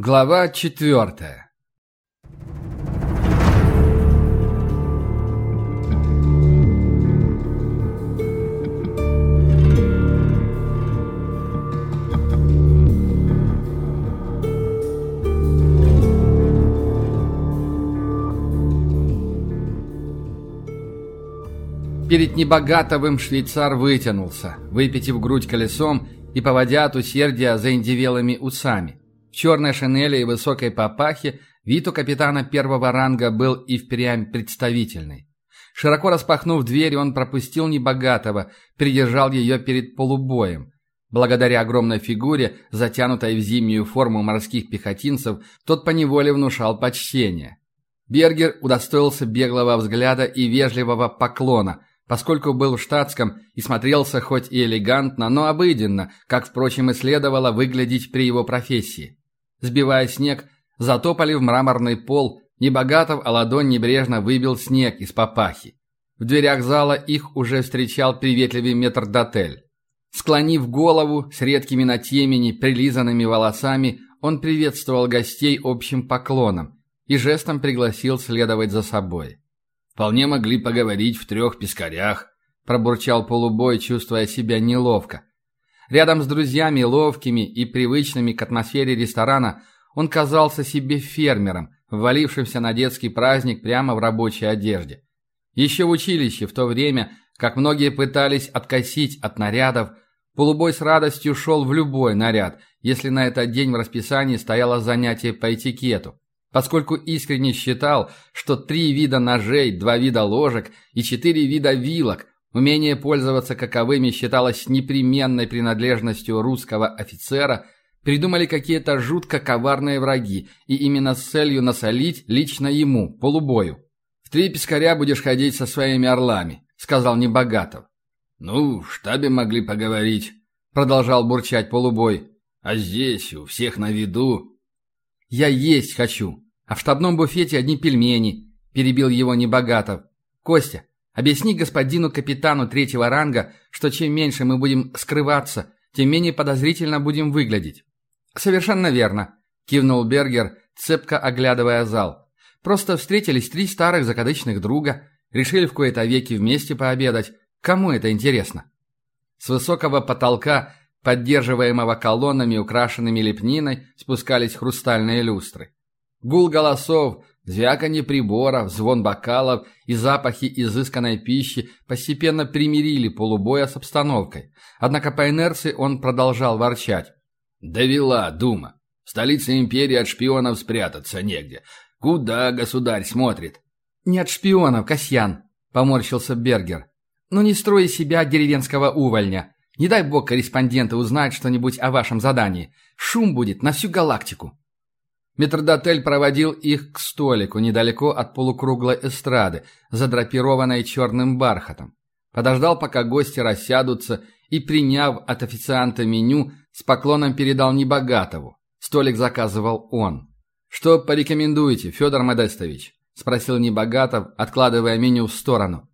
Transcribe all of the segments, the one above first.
Глава четвертая Перед Небогатовым швейцар вытянулся, выпитив грудь колесом и поводя от усердия заиндивелыми усами. Черной шинели и высокой папахе вид у капитана первого ранга был и впрямь представительный. Широко распахнув дверь, он пропустил Небогатого, придержал ее перед полубоем. Благодаря огромной фигуре, затянутой в зимнюю форму морских пехотинцев, тот поневоле внушал почтение. Бергер удостоился беглого взгляда и вежливого поклона, поскольку был в штатском и смотрелся хоть и элегантно, но обыденно, как, впрочем, и следовало выглядеть при его профессии. Сбивая снег, затопали в мраморный пол, Небогатов, а ладонь небрежно выбил снег из папахи. В дверях зала их уже встречал приветливый метрдотель. Склонив голову с редкими на темени, прилизанными волосами, он приветствовал гостей общим поклоном и жестом пригласил следовать за собой. Вполне могли поговорить в трех пескарях, пробурчал полубой, чувствуя себя неловко. Рядом с друзьями, ловкими и привычными к атмосфере ресторана, он казался себе фермером, ввалившимся на детский праздник прямо в рабочей одежде. Еще в училище, в то время, как многие пытались откосить от нарядов, полубой с радостью шел в любой наряд, если на этот день в расписании стояло занятие по этикету поскольку искренне считал, что три вида ножей, два вида ложек и четыре вида вилок, умение пользоваться каковыми считалось непременной принадлежностью русского офицера, придумали какие-то жутко коварные враги, и именно с целью насолить лично ему, полубою. «В три пескаря будешь ходить со своими орлами», — сказал Небогатов. «Ну, в штабе могли поговорить», — продолжал бурчать полубой. «А здесь у всех на виду». «Я есть хочу, а в штабном буфете одни пельмени», – перебил его Небогатов. «Костя, объясни господину капитану третьего ранга, что чем меньше мы будем скрываться, тем менее подозрительно будем выглядеть». «Совершенно верно», – кивнул Бергер, цепко оглядывая зал. «Просто встретились три старых закадычных друга, решили в кои-то веки вместе пообедать. Кому это интересно?» С высокого потолка поддерживаемого колоннами, украшенными лепниной, спускались хрустальные люстры. Гул голосов, звяканье приборов, звон бокалов и запахи изысканной пищи постепенно примирили полубоя с обстановкой. Однако по инерции он продолжал ворчать. «Довела, дума. В столице империи от шпионов спрятаться негде. Куда государь смотрит?» «Не от шпионов, Касьян», — поморщился Бергер. «Ну не строй себя деревенского увольня. Не дай бог корреспонденты узнают что-нибудь о вашем задании. Шум будет на всю галактику». Метрдотель проводил их к столику недалеко от полукруглой эстрады, задрапированной черным бархатом. Подождал, пока гости рассядутся, и, приняв от официанта меню, с поклоном передал Небогатову. Столик заказывал он. «Что порекомендуете, Федор Модестович?» – спросил Небогатов, откладывая меню в сторону.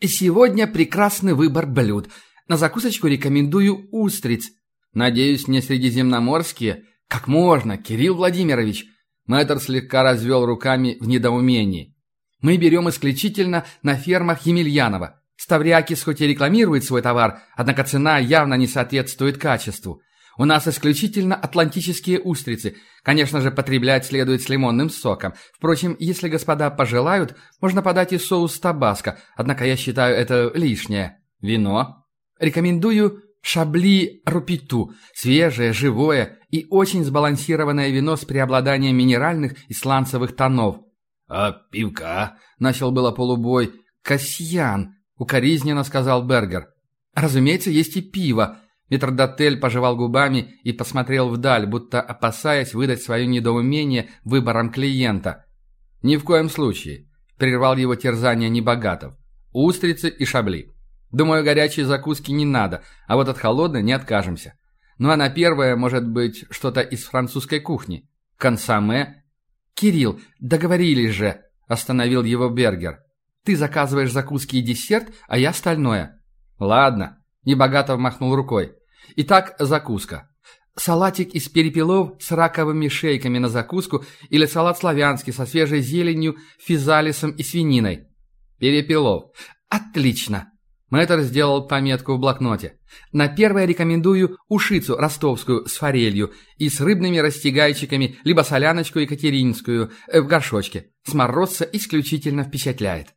«Сегодня прекрасный выбор блюд. На закусочку рекомендую устриц. Надеюсь, не средиземноморские. Как можно, Кирилл Владимирович? Мэтр слегка развел руками в недоумении. Мы берем исключительно на фермах Емельянова. Ставрякис хоть и рекламирует свой товар, однако цена явно не соответствует качеству. У нас исключительно атлантические устрицы. Конечно же, потреблять следует с лимонным соком. Впрочем, если господа пожелают, можно подать и соус табаско, однако я считаю это лишнее. Вино? Рекомендую Шабли Рупиту. Свежее, живое и очень сбалансированное вино с преобладанием минеральных и сланцевых тонов. «А пивка?» – начал было полубой. «Касьян», – укоризненно сказал Бергер. «Разумеется, есть и пиво». Метрдотель пожевал губами и посмотрел вдаль, будто опасаясь выдать свое недоумение выбором клиента. «Ни в коем случае», – прервал его терзание Небогатов. «Устрицы и шабли». Думаю, горячей закуски не надо, а вот от холодной не откажемся. Ну а на первое, может быть, что-то из французской кухни. Консоме? Кирилл, договорились же, остановил его Бергер. Ты заказываешь закуски и десерт, а я остальное. Ладно, Небогатов махнул рукой. Итак, закуска. Салатик из перепелов с раковыми шейками на закуску или салат славянский со свежей зеленью, физалисом и свининой. Перепелов. Отлично. Мэтр сделал пометку в блокноте. На первое рекомендую ушицу ростовскую с форелью и с рыбными растягайчиками, либо соляночку екатеринскую э, в горшочке. Сморозца исключительно впечатляет.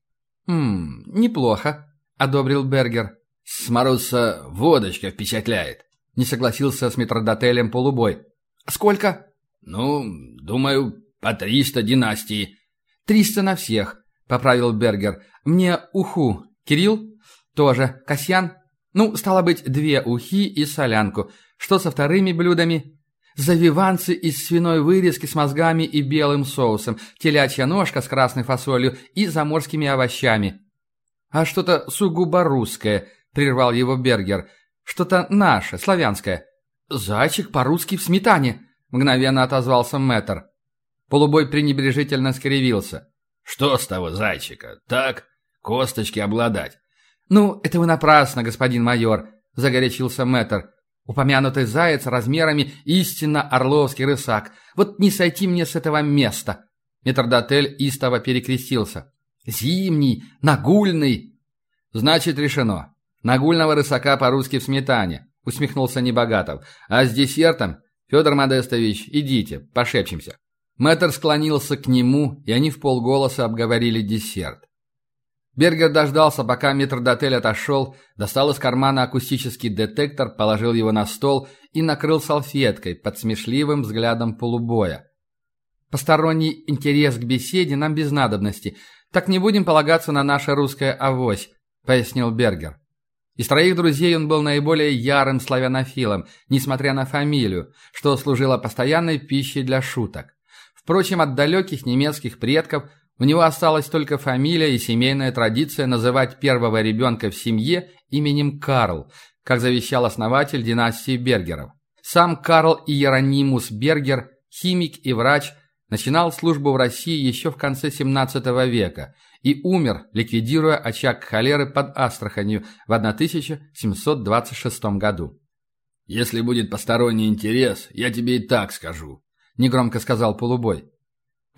«Ммм, неплохо», — одобрил Бергер. «Сморозца водочка впечатляет», — не согласился с метродотелем полубой. «Сколько?» «Ну, думаю, по триста династии». «Триста на всех», — поправил Бергер. «Мне уху. Кирилл?» «Тоже. Касьян?» «Ну, стало быть, две ухи и солянку. Что со вторыми блюдами?» «Завиванцы из свиной вырезки с мозгами и белым соусом, телячья ножка с красной фасолью и заморскими овощами». «А что-то сугубо русское», — прервал его Бергер. «Что-то наше, славянское». «Зайчик по-русски в сметане», — мгновенно отозвался мэтр. Полубой пренебрежительно скривился. «Что с того зайчика? Так, косточки обладать». «Ну, это вы напрасно, господин майор», — загорячился мэтр. «Упомянутый заяц размерами истинно орловский рысак. Вот не сойти мне с этого места». Метрдотель истово перекрестился. «Зимний, нагульный». «Значит, решено. Нагульного рысака по-русски в сметане», — усмехнулся Небогатов. «А с десертом, Федор Модестович, идите, пошепчемся». Мэтр склонился к нему, и они в полголоса обговорили десерт. Бергер дождался, пока метрдотель отошел, достал из кармана акустический детектор, положил его на стол и накрыл салфеткой под смешливым взглядом полубоя. «Посторонний интерес к беседе нам без надобности. Так не будем полагаться на наше русское авось», — пояснил Бергер. Из троих друзей он был наиболее ярым славянофилом, несмотря на фамилию, что служило постоянной пищей для шуток. Впрочем, от далеких немецких предков у него осталась только фамилия и семейная традиция называть первого ребенка в семье именем Карл, как завещал основатель династии Бергеров. Сам Карл Иеронимус Бергер, химик и врач, начинал службу в России еще в конце 17 века и умер, ликвидируя очаг холеры под Астраханью в 1726 году. «Если будет посторонний интерес, я тебе и так скажу», – негромко сказал полубой.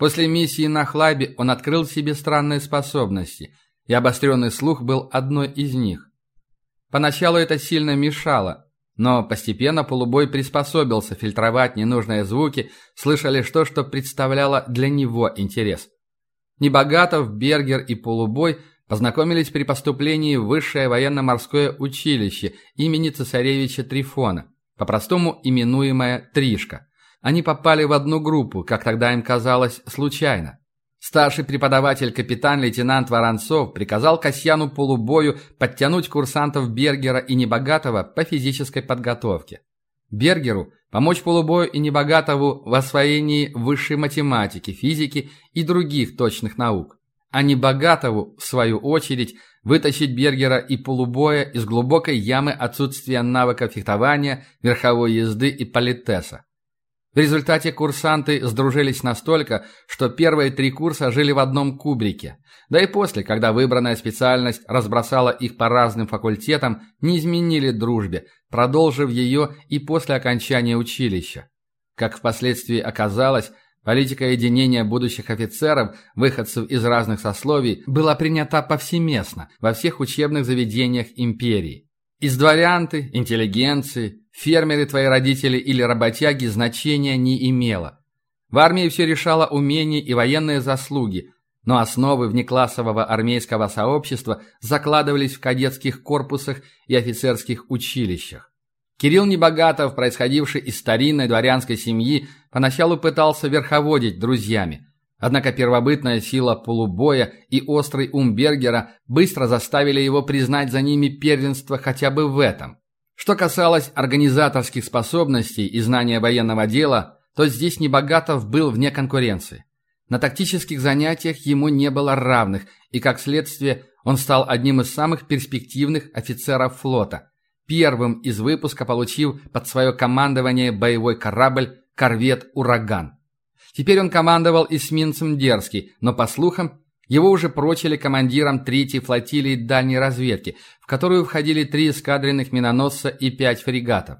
После миссии на Хлабе он открыл себе странные способности, и обостренный слух был одной из них. Поначалу это сильно мешало, но постепенно полубой приспособился фильтровать ненужные звуки, слыша лишь то, что представляло для него интерес. Небогатов, Бергер и полубой познакомились при поступлении в Высшее военно-морское училище имени цесаревича Трифона, по-простому именуемое «Тришка». Они попали в одну группу, как тогда им казалось, случайно. Старший преподаватель капитан-лейтенант Воронцов приказал Касьяну Полубою подтянуть курсантов Бергера и Небогатого по физической подготовке. Бергеру помочь Полубою и Небогатову в освоении высшей математики, физики и других точных наук. А Небогатову, в свою очередь, вытащить Бергера и Полубоя из глубокой ямы отсутствия навыков фехтования, верховой езды и политеса. В результате курсанты сдружились настолько, что первые три курса жили в одном кубрике. Да и после, когда выбранная специальность разбросала их по разным факультетам, не изменили дружбе, продолжив ее и после окончания училища. Как впоследствии оказалось, политика единения будущих офицеров, выходцев из разных сословий, была принята повсеместно во всех учебных заведениях империи. Из дворянты, интеллигенции, фермеры твои родители или работяги значения не имело. В армии все решало умения и военные заслуги, но основы внеклассового армейского сообщества закладывались в кадетских корпусах и офицерских училищах. Кирилл Небогатов, происходивший из старинной дворянской семьи, поначалу пытался верховодить друзьями. Однако первобытная сила полубоя и острый ум Бергера быстро заставили его признать за ними первенство хотя бы в этом. Что касалось организаторских способностей и знания военного дела, то здесь Небогатов был вне конкуренции. На тактических занятиях ему не было равных, и, как следствие, он стал одним из самых перспективных офицеров флота, первым из выпуска получив под свое командование боевой корабль «Корвет Ураган». Теперь он командовал эсминцем «Дерзкий», но, по слухам, его уже прочили командиром третьей флотилии дальней разведки, в которую входили три эскадренных миноносца и пять фрегатов.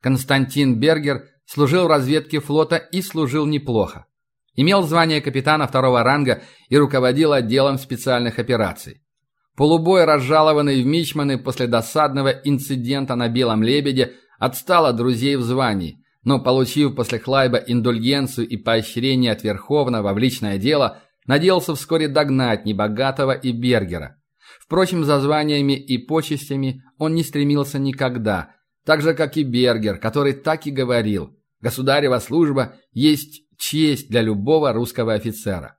Константин Бергер служил в разведке флота и служил неплохо. Имел звание капитана второго ранга и руководил отделом специальных операций. Полубой, разжалованный в Мичманы после досадного инцидента на Белом Лебеде, отстал от друзей в звании, но, получив после Хлайба индульгенцию и поощрение от Верховного в личное дело, надеялся вскоре догнать Небогатого и Бергера. Впрочем, за званиями и почестями он не стремился никогда, так же, как и Бергер, который так и говорил «Государева служба есть честь для любого русского офицера».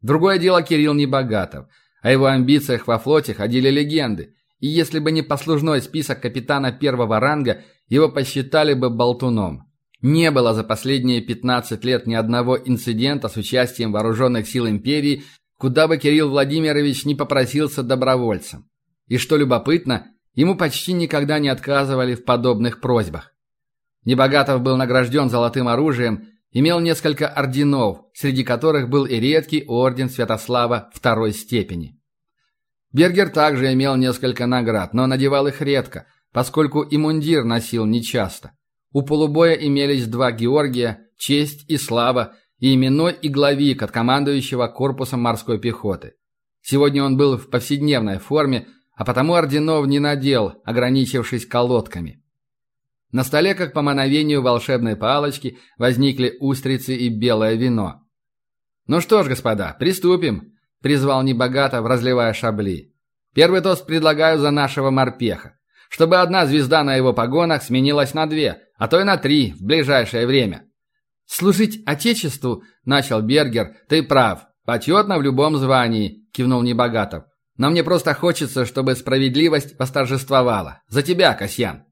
Другое дело Кирилл Небогатов. О его амбициях во флоте ходили легенды, и если бы не послужной список капитана первого ранга, его посчитали бы болтуном. Не было за последние 15 лет ни одного инцидента с участием вооруженных сил империи, куда бы Кирилл Владимирович не попросился добровольцем. И что любопытно, ему почти никогда не отказывали в подобных просьбах. Небогатов был награжден золотым оружием, имел несколько орденов, среди которых был и редкий орден Святослава второй степени. Бергер также имел несколько наград, но надевал их редко, поскольку и мундир носил нечасто. У полубоя имелись два Георгия, честь и слава, и именной игловик от командующего корпусом морской пехоты. Сегодня он был в повседневной форме, а потому орденов не надел, ограничившись колодками. На столе, как по мановению волшебной палочки, возникли устрицы и белое вино. «Ну что ж, господа, приступим», — призвал Небогатов, разливая шабли. «Первый тост предлагаю за нашего морпеха, чтобы одна звезда на его погонах сменилась на две, а то и на три в ближайшее время. «Служить Отечеству?» – начал Бергер. «Ты прав. Почетно в любом звании», – кивнул Небогатов. «Но мне просто хочется, чтобы справедливость восторжествовала. За тебя, Касьян!»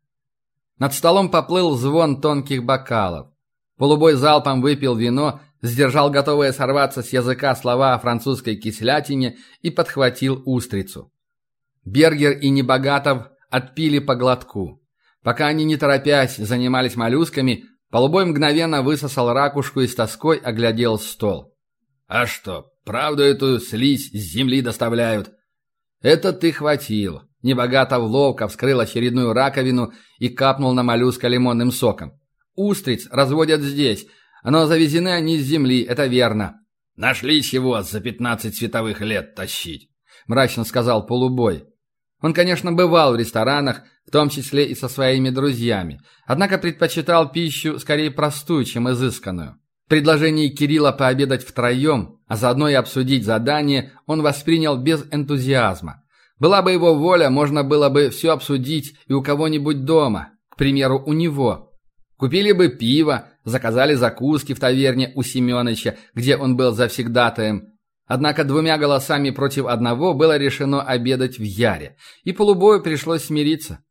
Над столом поплыл звон тонких бокалов. Полубой залпом выпил вино, сдержал готовые сорваться с языка слова о французской кислятине и подхватил устрицу. Бергер и Небогатов отпили по глотку. Пока они, не торопясь, занимались моллюсками, полубой мгновенно высосал ракушку и с тоской оглядел стол. «А что, правду эту слизь с земли доставляют?» «Это ты хватил». Небогато ловко вскрыл очередную раковину и капнул на моллюска лимонным соком. «Устриц разводят здесь, но завезены они с земли, это верно». «Нашли чего за пятнадцать световых лет тащить», — мрачно сказал полубой. Он, конечно, бывал в ресторанах, в том числе и со своими друзьями, однако предпочитал пищу скорее простую, чем изысканную. Предложение Кирилла пообедать втроем, а заодно и обсудить задание, он воспринял без энтузиазма. Была бы его воля, можно было бы все обсудить и у кого-нибудь дома, к примеру, у него. Купили бы пиво, заказали закуски в таверне у Семеновича, где он был завсегдатаем, Однако двумя голосами против одного было решено обедать в Яре, и полубою пришлось смириться.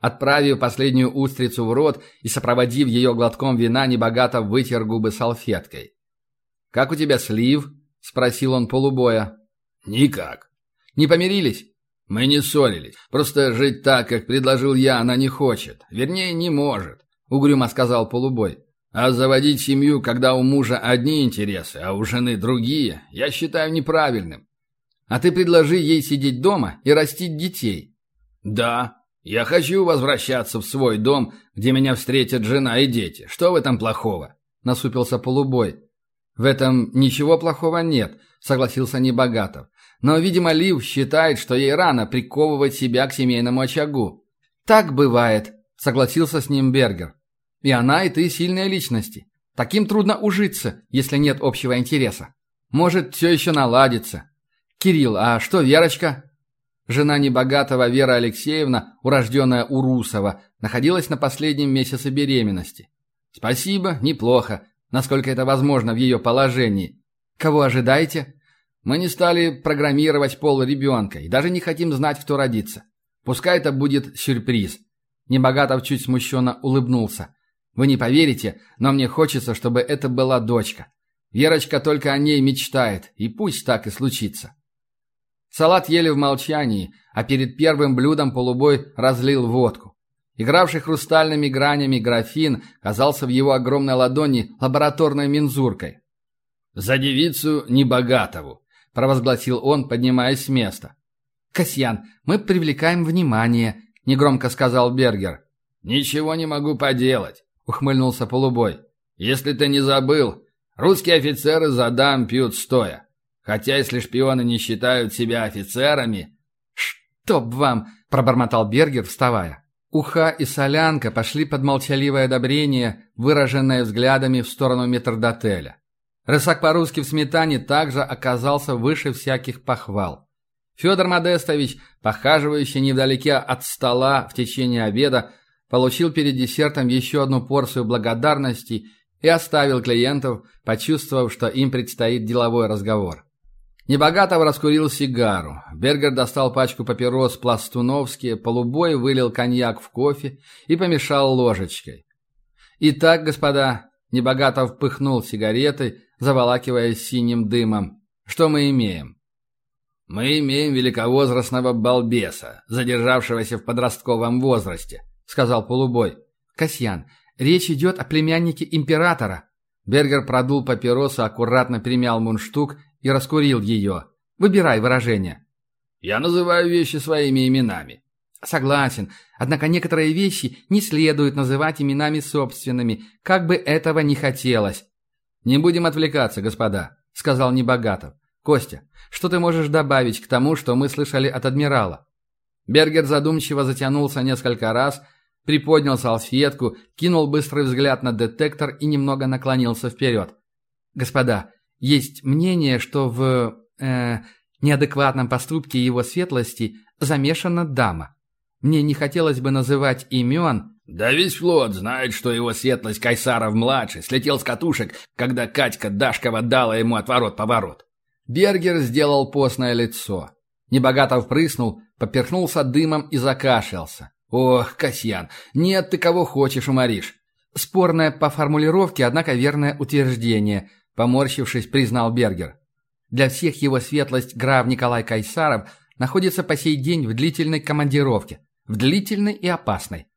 Отправив последнюю устрицу в рот и сопроводив ее глотком вина, небогато вытер губы салфеткой. «Как у тебя слив?» – спросил он полубоя. «Никак». «Не помирились?» «Мы не ссорились. Просто жить так, как предложил я, она не хочет. Вернее, не может», – угрюмо сказал полубой. А заводить семью, когда у мужа одни интересы, а у жены другие, я считаю неправильным. А ты предложи ей сидеть дома и растить детей. Да, я хочу возвращаться в свой дом, где меня встретят жена и дети. Что в этом плохого? Насупился полубой. В этом ничего плохого нет, согласился Небогатов. Но, видимо, Лив считает, что ей рано приковывать себя к семейному очагу. Так бывает, согласился с ним Бергер. И она, и ты сильные личности. Таким трудно ужиться, если нет общего интереса. Может, все еще наладится. Кирилл, а что Верочка? Жена небогатого Вера Алексеевна, урожденная Урусова, находилась на последнем месяце беременности. Спасибо, неплохо, насколько это возможно в ее положении. Кого ожидаете? Мы не стали программировать пол ребенка и даже не хотим знать, кто родится. Пускай это будет сюрприз. Небогатов чуть смущенно улыбнулся. Вы не поверите, но мне хочется, чтобы это была дочка. Верочка только о ней мечтает, и пусть так и случится. Салат ели в молчании, а перед первым блюдом полубой разлил водку. Игравший хрустальными гранями графин казался в его огромной ладони лабораторной мензуркой. «За девицу небогатову», — провозгласил он, поднимаясь с места. «Касьян, мы привлекаем внимание», — негромко сказал Бергер. «Ничего не могу поделать», — ухмыльнулся полубой. «Если ты не забыл, русские офицеры за дам пьют стоя. Хотя если шпионы не считают себя офицерами...» «Чтоб вам!» — пробормотал Бергер, вставая. Уха и солянка пошли под молчаливое одобрение, выраженное взглядами в сторону метрдотеля. Рысак по-русски в сметане также оказался выше всяких похвал. Федор Модестович, похаживающий невдалеке от стола в течение обеда, получил перед десертом еще одну порцию благодарности и оставил клиентов, почувствовав, что им предстоит деловой разговор. Небогатов раскурил сигару. Бергер достал пачку папирос пластуновские, полубой вылил коньяк в кофе и помешал ложечкой. «Итак, господа», — Небогатов пыхнул сигаретой, заволакиваясь синим дымом, — «что мы имеем?» «Мы имеем великовозрастного балбеса, задержавшегося в подростковом возрасте», — сказал полубой. «Касьян, речь идет о племяннике императора». Бергер продул папиросу, аккуратно примял мундштук и раскурил ее. Выбирай выражение. Я называю вещи своими именами. Согласен. Однако некоторые вещи не следует называть именами собственными, как бы этого ни хотелось. Не будем отвлекаться, господа, сказал Небогатов. Костя, что ты можешь добавить к тому, что мы слышали от адмирала? Бергер задумчиво затянулся несколько раз, приподнял салфетку, кинул быстрый взгляд на детектор и немного наклонился вперед. «Господа, есть мнение, что в э, неадекватном поступке его светлости замешана дама. Мне не хотелось бы называть имен. Да весь флот знает, что его светлость Кайсаров-младший слетел с катушек, когда Катька Дашкова дала ему отворот-поворот. Бергер сделал постное лицо. Небогато впрыснул, поперхнулся дымом и закашлялся. «Ох, Касьян, нет ты кого хочешь уморишь». Спорное по формулировке, однако верное утверждение – Поморщившись, признал Бергер. Для всех его светлость граф Николай Кайсаров находится по сей день в длительной командировке. В длительной и опасной.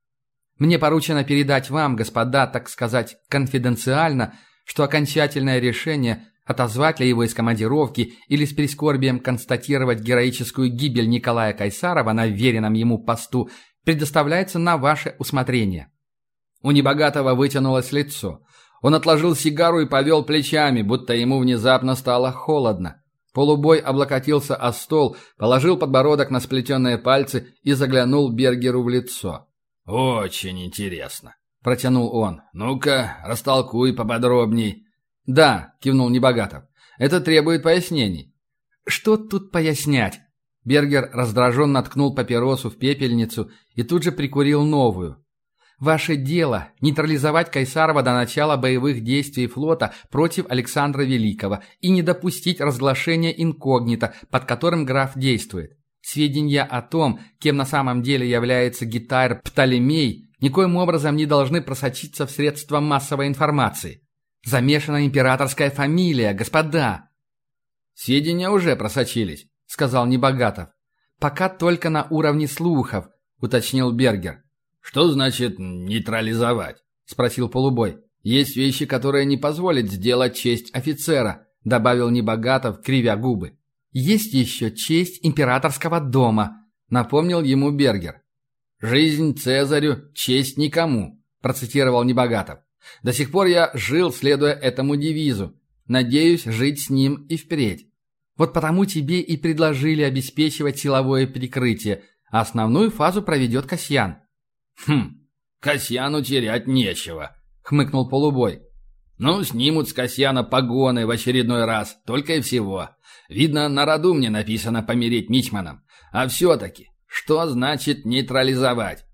Мне поручено передать вам, господа, так сказать, конфиденциально, что окончательное решение отозвать ли его из командировки или с прискорбием констатировать героическую гибель Николая Кайсарова на веренном ему посту предоставляется на ваше усмотрение. У небогатого вытянулось лицо. Он отложил сигару и повел плечами, будто ему внезапно стало холодно. Полубой облокотился о стол, положил подбородок на сплетенные пальцы и заглянул Бергеру в лицо. «Очень интересно», — протянул он. «Ну-ка, растолкуй поподробней». «Да», — кивнул Небогатов. «Это требует пояснений». «Что тут пояснять?» Бергер раздраженно ткнул папиросу в пепельницу и тут же прикурил новую. Ваше дело – нейтрализовать Кайсарова до начала боевых действий флота против Александра Великого и не допустить разглашения инкогнито, под которым граф действует. Сведения о том, кем на самом деле является Гитайр Птолемей, никоим образом не должны просочиться в средства массовой информации. Замешана императорская фамилия, господа. Сведения уже просочились, сказал Небогатов. Пока только на уровне слухов, уточнил Бергер. «Что значит нейтрализовать?» – спросил полубой. «Есть вещи, которые не позволят сделать честь офицера», – добавил Небогатов, кривя губы. «Есть еще честь императорского дома», – напомнил ему Бергер. «Жизнь Цезарю, честь никому», – процитировал Небогатов. «До сих пор я жил, следуя этому девизу. Надеюсь, жить с ним и впредь. Вот потому тебе и предложили обеспечивать силовое прикрытие, а основную фазу проведет Касьян. «Хм, Касьяну терять нечего», — хмыкнул полубой. «Ну, снимут с Касьяна погоны в очередной раз, только и всего. Видно, на роду мне написано помереть мичманом. А все-таки, что значит нейтрализовать?»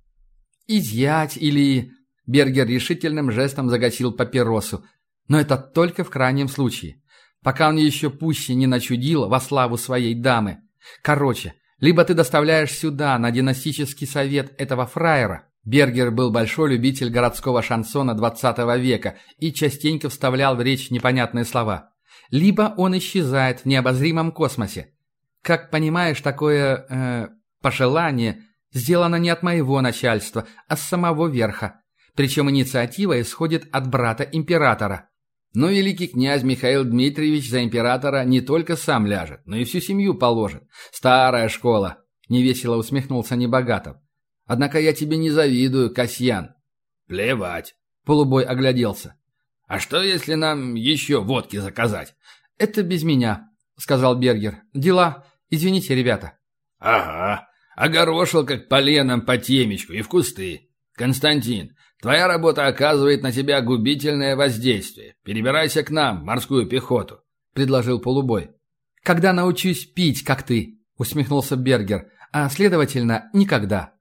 «Изъять или...» Бергер решительным жестом загасил папиросу. «Но это только в крайнем случае. Пока он еще пуще не начудил во славу своей дамы. Короче, либо ты доставляешь сюда, на династический совет этого фраера, Бергер был большой любитель городского шансона XX века и частенько вставлял в речь непонятные слова. Либо он исчезает в необозримом космосе. Как понимаешь, такое э, пожелание сделано не от моего начальства, а с самого верха. Причем инициатива исходит от брата императора. Но великий князь Михаил Дмитриевич за императора не только сам ляжет, но и всю семью положит. Старая школа, невесело усмехнулся Небогатов. Однако я тебе не завидую, Касьян». «Плевать». Полубой огляделся. «А что, если нам еще водки заказать?» «Это без меня», — сказал Бергер. «Дела. Извините, ребята». «Ага. Огорошил, как поленом по темечку и в кусты. Константин, твоя работа оказывает на тебя губительное воздействие. Перебирайся к нам, морскую пехоту», — предложил Полубой. «Когда научусь пить, как ты», — усмехнулся Бергер, «а, следовательно, никогда».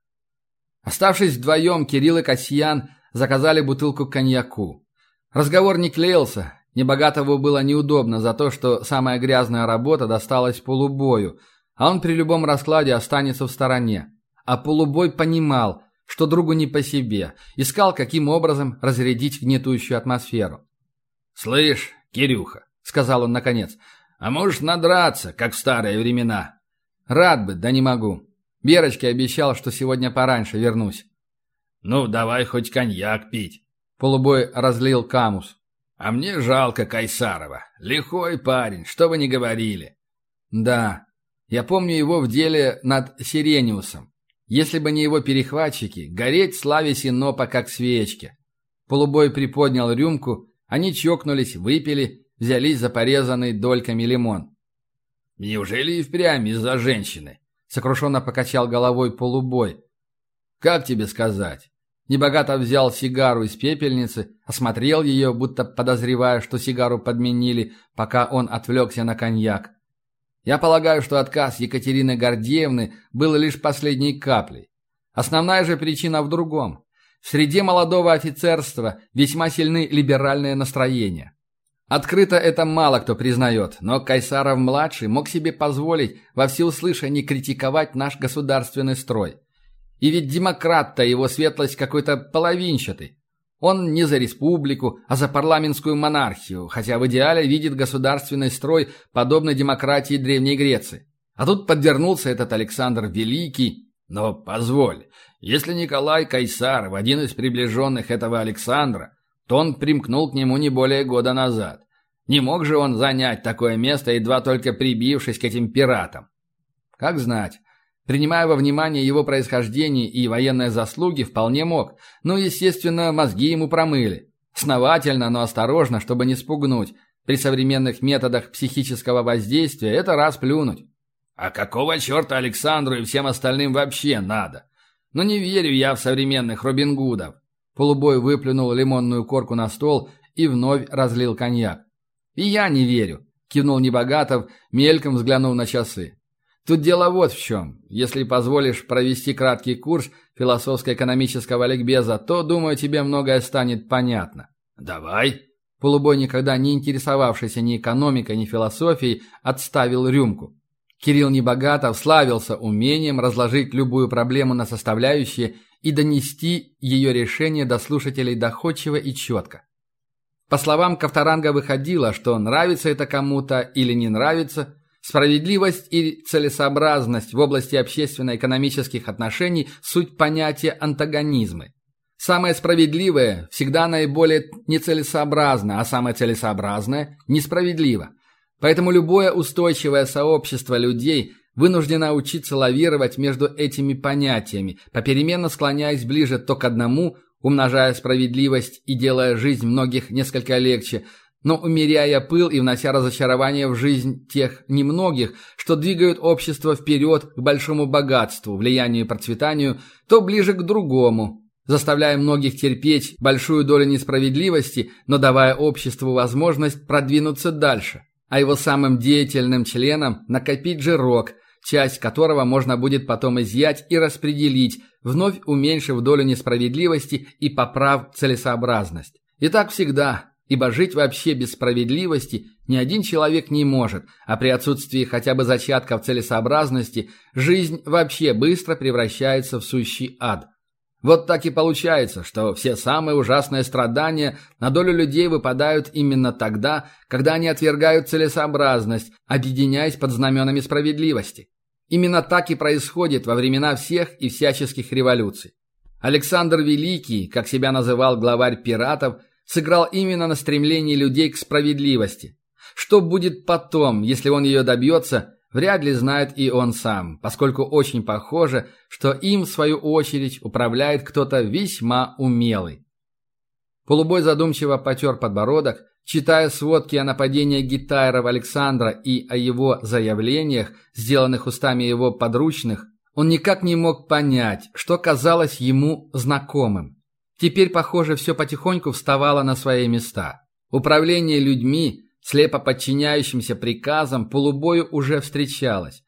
Оставшись вдвоем, Кирилл и Касьян заказали бутылку коньяку. Разговор не клеился, Небогатову было неудобно за то, что самая грязная работа досталась полубою, а он при любом раскладе останется в стороне. А полубой понимал, что другу не по себе, искал, каким образом разрядить гнетущую атмосферу. «Слышь, Кирюха», — сказал он наконец, — «а можешь надраться, как в старые времена?» «Рад бы, да не могу. Берочке обещал, что сегодня пораньше вернусь». «Ну, давай хоть коньяк пить». Полубой разлил камус. А мне жалко Кайсарова. Лихой парень, что вы не говорили. Да, я помню его в деле над Сирениусом. Если бы не его перехватчики, гореть славе Синопа как свечки. Полубой приподнял рюмку, они чокнулись, выпили, взялись за порезанный дольками лимон. «Неужели и впрямь из-за женщины?» — сокрушенно покачал головой полубой. «Как тебе сказать? Небогато взял сигару из пепельницы, осмотрел ее, будто подозревая, что сигару подменили, пока он отвлекся на коньяк. Я полагаю, что отказ Екатерины Гордеевны был лишь последней каплей. Основная же причина в другом. В среде молодого офицерства весьма сильны либеральные настроения. Открыто это мало кто признает, но Кайсаров-младший мог себе позволить во всеуслышание критиковать наш государственный строй. И ведь демократ-то его светлость какой-то половинчатый. Он не за республику, а за парламентскую монархию, хотя в идеале видит государственный строй, подобной демократии Древней Греции. А тут подвернулся этот Александр Великий. Но позволь, если Николай Кайсаров один из приближенных этого Александра, то он примкнул к нему не более года назад. Не мог же он занять такое место, едва только прибившись к этим пиратам? Как знать. Принимая во внимание его происхождение и военные заслуги, вполне мог. Но, естественно, мозги ему промыли. Основательно, но осторожно, чтобы не спугнуть. При современных методах психического воздействия это раз плюнуть. А какого черта Александру и всем остальным вообще надо? Ну не верю я в современных Робин Гудов. Полубой выплюнул лимонную корку на стол и вновь разлил коньяк. «И я не верю», — кивнул Небогатов, мельком взглянув на часы. Тут дело вот в чем. Если позволишь провести краткий курс философско-экономического ликбеза, то, думаю, тебе многое станет понятно. Давай. Полубой, никогда не интересовавшийся ни экономикой, ни философией, отставил рюмку. Кирилл Небогатов славился умением разложить любую проблему на составляющие и донести ее решение до слушателей доходчиво и четко. По словам Ковторанга выходило, что нравится это кому-то или не нравится – Справедливость и целесообразность в области общественно-экономических отношений – суть понятия антагонизмы. Самое справедливое всегда наиболее нецелесообразно, а самое целесообразное – несправедливо. Поэтому любое устойчивое сообщество людей вынуждено учиться лавировать между этими понятиями, попеременно склоняясь ближе то к одному, умножая справедливость и делая жизнь многих несколько легче – но умеряя пыл и внося разочарование в жизнь тех немногих, что двигают общество вперед к большому богатству, влиянию и процветанию, то ближе к другому, заставляя многих терпеть большую долю несправедливости, но давая обществу возможность продвинуться дальше, а его самым деятельным членам накопить жирок, часть которого можно будет потом изъять и распределить, вновь уменьшив долю несправедливости и поправ целесообразность. И так всегда, Ибо жить вообще без справедливости ни один человек не может, а при отсутствии хотя бы зачатков целесообразности жизнь вообще быстро превращается в сущий ад. Вот так и получается, что все самые ужасные страдания на долю людей выпадают именно тогда, когда они отвергают целесообразность, объединяясь под знаменами справедливости. Именно так и происходит во времена всех и всяческих революций. Александр Великий, как себя называл главарь пиратов, сыграл именно на стремлении людей к справедливости. Что будет потом, если он ее добьется, вряд ли знает и он сам, поскольку очень похоже, что им, в свою очередь, управляет кто-то весьма умелый. Полубой задумчиво потер подбородок, читая сводки о нападении Гитайров Александра и о его заявлениях, сделанных устами его подручных, он никак не мог понять, что казалось ему знакомым. Теперь, похоже, все потихоньку вставало на свои места. Управление людьми, слепо подчиняющимся приказам, полубою уже встречалось.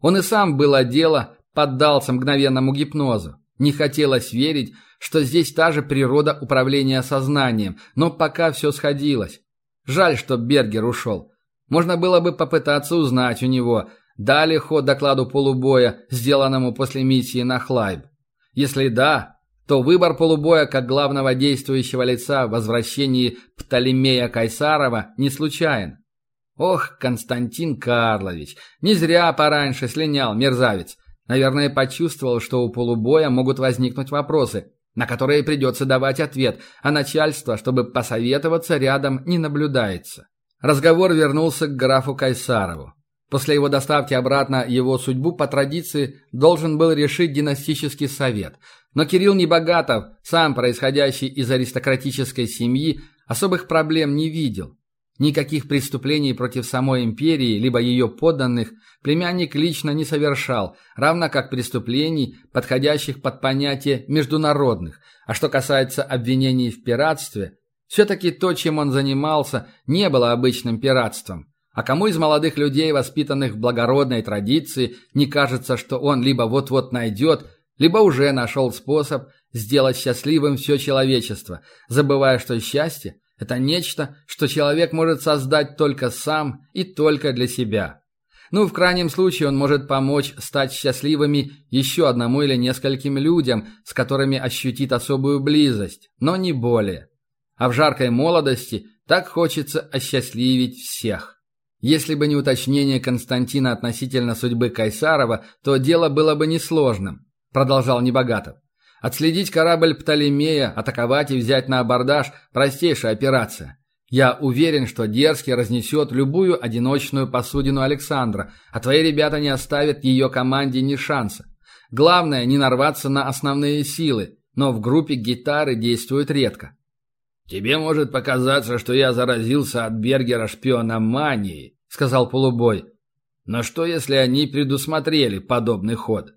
Он и сам было дело, поддался мгновенному гипнозу. Не хотелось верить, что здесь та же природа управления сознанием, но пока все сходилось. Жаль, что Бергер ушел. Можно было бы попытаться узнать у него, дали ход докладу полубоя, сделанному после миссии на Хлайб. Если да, то выбор полубоя как главного действующего лица в возвращении Птолемея Кайсарова не случайен. Ох, Константин Карлович, не зря пораньше слинял мерзавец. Наверное, почувствовал, что у полубоя могут возникнуть вопросы, на которые придется давать ответ, а начальство, чтобы посоветоваться, рядом не наблюдается. Разговор вернулся к графу Кайсарову. После его доставки обратно его судьбу по традиции должен был решить династический совет. Но Кирилл Небогатов, сам происходящий из аристократической семьи, особых проблем не видел. Никаких преступлений против самой империи, либо ее подданных, племянник лично не совершал, равно как преступлений, подходящих под понятие международных. А что касается обвинений в пиратстве, все-таки то, чем он занимался, не было обычным пиратством. А кому из молодых людей, воспитанных в благородной традиции, не кажется, что он либо вот-вот найдет, либо уже нашел способ сделать счастливым все человечество, забывая, что счастье – это нечто, что человек может создать только сам и только для себя. Ну, в крайнем случае он может помочь стать счастливыми еще одному или нескольким людям, с которыми ощутит особую близость, но не более. А в жаркой молодости так хочется осчастливить всех. Если бы не уточнение Константина относительно судьбы Кайсарова, то дело было бы несложным, продолжал Небогатов. Отследить корабль Птолемея, атаковать и взять на абордаж – простейшая операция. Я уверен, что Дерзкий разнесет любую одиночную посудину Александра, а твои ребята не оставят ее команде ни шанса. Главное – не нарваться на основные силы, но в группе гитары действуют редко. «Тебе может показаться, что я заразился от Бергера шпиономанией», — сказал полубой. «Но что, если они предусмотрели подобный ход?»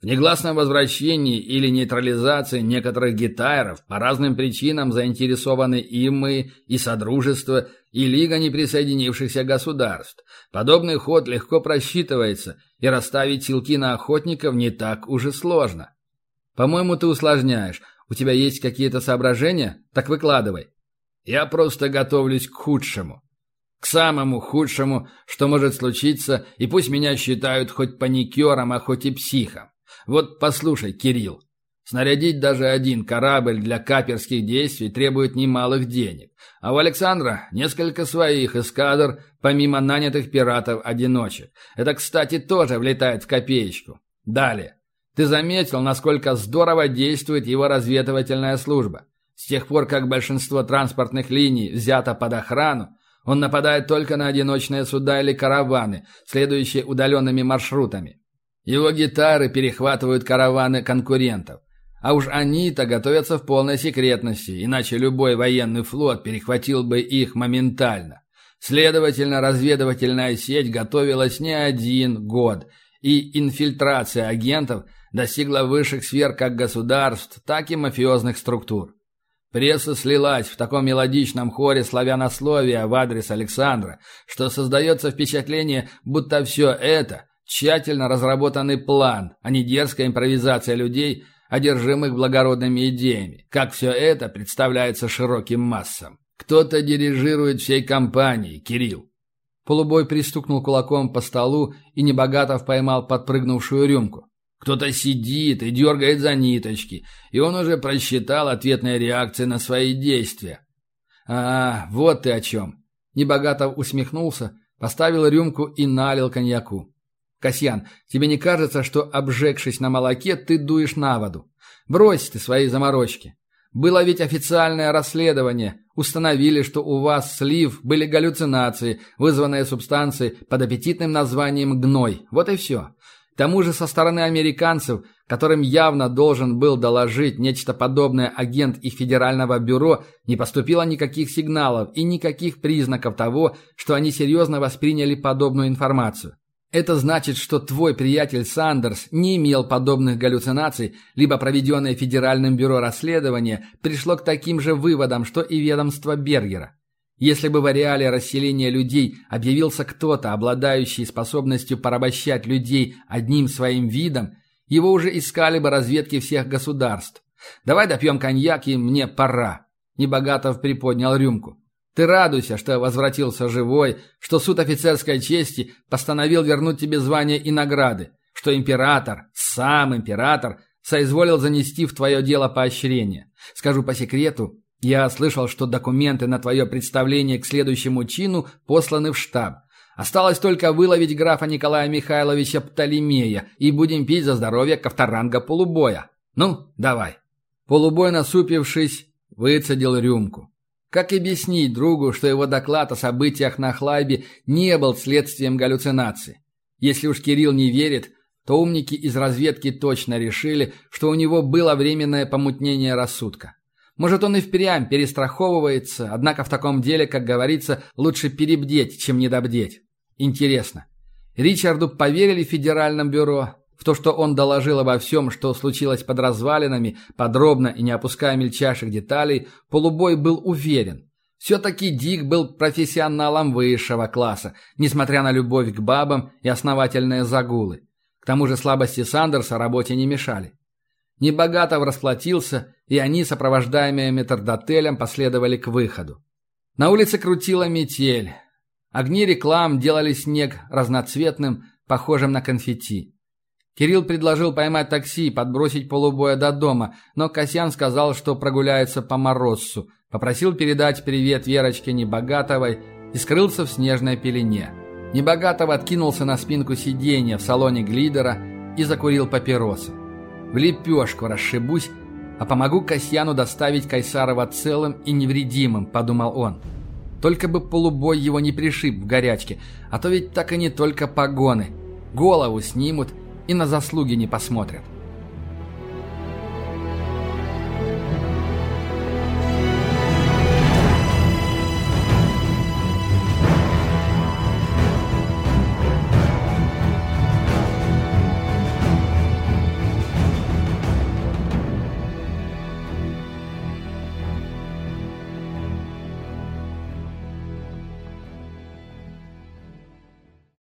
В негласном возвращении или нейтрализации некоторых гитайров по разным причинам заинтересованы и мы, и Содружество, и Лига неприсоединившихся государств. Подобный ход легко просчитывается, и расставить силки на охотников не так уж и сложно. По-моему, ты усложняешь. У тебя есть какие-то соображения? Так выкладывай. Я просто готовлюсь к худшему. К самому худшему, что может случиться, и пусть меня считают хоть паникером, а хоть и психом. Вот послушай, Кирилл, снарядить даже один корабль для каперских действий требует немалых денег, а у Александра несколько своих эскадр, помимо нанятых пиратов-одиночек. Это, кстати, тоже влетает в копеечку. Далее. Ты заметил, насколько здорово действует его разведывательная служба? С тех пор, как большинство транспортных линий взято под охрану, он нападает только на одиночные суда или караваны, следующие удаленными маршрутами. Его гитары перехватывают караваны конкурентов. А уж они-то готовятся в полной секретности, иначе любой военный флот перехватил бы их моментально. Следовательно, разведывательная сеть готовилась не один год, и инфильтрация агентов достигла высших сфер как государств, так и мафиозных структур. Пресса слилась в таком мелодичном хоре славянословия в адрес Александра, что создается впечатление, будто все это – тщательно разработанный план, а не дерзкая импровизация людей, одержимых благородными идеями, как все это представляется широким массам. Кто-то дирижирует всей компанией, Кирилл. Полубой пристукнул кулаком по столу и Небогатов поймал подпрыгнувшую рюмку. Кто-то сидит и дергает за ниточки, и он уже просчитал ответные реакции на свои действия. «А, вот ты о чем!» Небогатов усмехнулся, поставил рюмку и налил коньяку. «Касьян, тебе не кажется, что, обжегшись на молоке, ты дуешь на воду? Брось ты свои заморочки. Было ведь официальное расследование. Установили, что у вас слив были галлюцинации, вызванные субстанцией под аппетитным названием гной. Вот и все. Тому же со стороны американцев, которым явно должен был доложить нечто подобное агент их федерального бюро, не поступило никаких сигналов и никаких признаков того, что они серьезно восприняли подобную информацию. Это значит, что твой приятель Сандерс не имел подобных галлюцинаций, либо проведенное Федеральным бюро расследования пришло к таким же выводам, что и ведомство Бергера. Если бы в ареале расселения людей объявился кто-то, обладающий способностью порабощать людей одним своим видом, его уже искали бы разведки всех государств. Давай допьем коньяк, и мне пора. Небогатов приподнял рюмку. Ты радуйся, что возвратился живой, что суд офицерской чести постановил вернуть тебе звание и награды, что император, сам император, соизволил занести в твое дело поощрение. Скажу по секрету, я слышал, что документы на твое представление к следующему чину посланы в штаб. Осталось только выловить графа Николая Михайловича Птолемея, и будем пить за здоровье Ковторанга полубоя. Ну, давай. Полубой, насупившись, выцедил рюмку. Как объяснить другу, что его доклад о событиях на Хлайбе не был следствием галлюцинации? Если уж Кирилл не верит, то умники из разведки точно решили, что у него было временное помутнение рассудка. Может, он и впрямь перестраховывается, однако в таком деле, как говорится, лучше перебдеть, чем недобдеть. Интересно, Ричарду поверили в Федеральном бюро? В то, что он доложил обо всем, что случилось под развалинами, подробно и не опуская мельчайших деталей, полубой был уверен. Все-таки Дик был профессионалом высшего класса, несмотря на любовь к бабам и основательные загулы. К тому же слабости Сандерса работе не мешали. Небогатов расплатился, и они, сопровождаемые метрдотелем, последовали к выходу. На улице крутила метель. Огни реклам делали снег разноцветным, похожим на конфетти. Кирилл предложил поймать такси и подбросить полубоя до дома, но Касьян сказал, что прогуляется по морозцу, попросил передать привет Верочке Небогатовой и скрылся в снежной пелене. Небогатов откинулся на спинку сиденья в салоне глидера и закурил папиросы. «В лепешку расшибусь, а помогу Касьяну доставить Кайсарова целым и невредимым», – подумал он. Только бы полубой его не пришиб в горячке, а то ведь так и не только погоны. Голову снимут – и на заслуги не посмотрят.